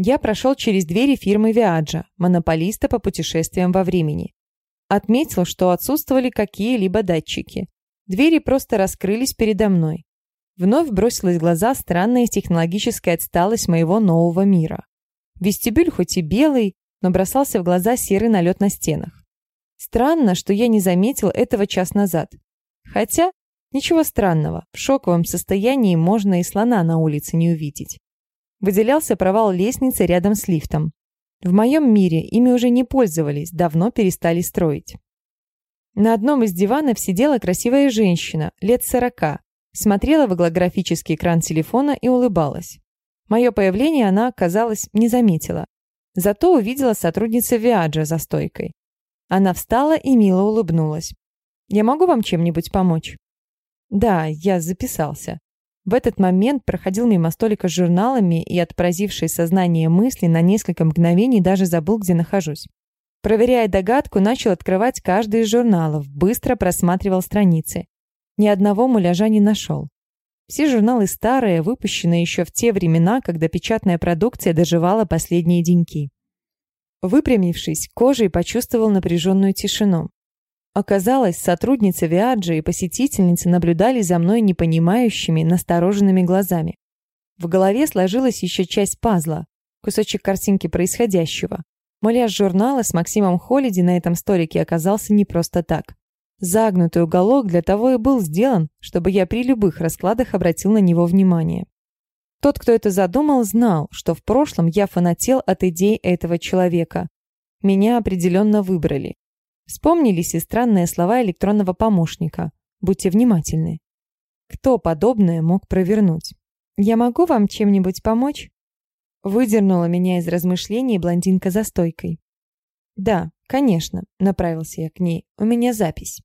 Я прошел через двери фирмы Viaggio, монополиста по путешествиям во времени. Отметил, что отсутствовали какие-либо датчики. Двери просто раскрылись передо мной. Вновь бросилась в глаза странная технологическая отсталость моего нового мира. Вестибюль хоть и белый, но бросался в глаза серый налет на стенах. Странно, что я не заметил этого час назад. Хотя, ничего странного, в шоковом состоянии можно и слона на улице не увидеть. Выделялся провал лестницы рядом с лифтом. В моем мире ими уже не пользовались, давно перестали строить. На одном из диванов сидела красивая женщина, лет сорока, смотрела в голографический экран телефона и улыбалась. Мое появление она, казалось, не заметила. Зато увидела сотрудница Виаджа за стойкой. Она встала и мило улыбнулась. «Я могу вам чем-нибудь помочь?» «Да, я записался». В этот момент проходил мимо столика с журналами и, отпразивший сознание мысли, на несколько мгновений даже забыл, где нахожусь. Проверяя догадку, начал открывать каждый из журналов, быстро просматривал страницы. Ни одного муляжа не нашел. Все журналы старые, выпущенные еще в те времена, когда печатная продукция доживала последние деньки. Выпрямившись, кожей почувствовал напряженную тишину. Оказалось, сотрудница Виаджи и посетительницы наблюдали за мной непонимающими, настороженными глазами. В голове сложилась еще часть пазла, кусочек картинки происходящего. Муляж журнала с Максимом Холиди на этом столике оказался не просто так. Загнутый уголок для того и был сделан, чтобы я при любых раскладах обратил на него внимание. Тот, кто это задумал, знал, что в прошлом я фанател от идей этого человека. Меня определенно выбрали. Вспомнились и странные слова электронного помощника. Будьте внимательны. Кто подобное мог провернуть? «Я могу вам чем-нибудь помочь?» Выдернула меня из размышлений блондинка за стойкой. «Да, конечно», — направился я к ней. «У меня запись».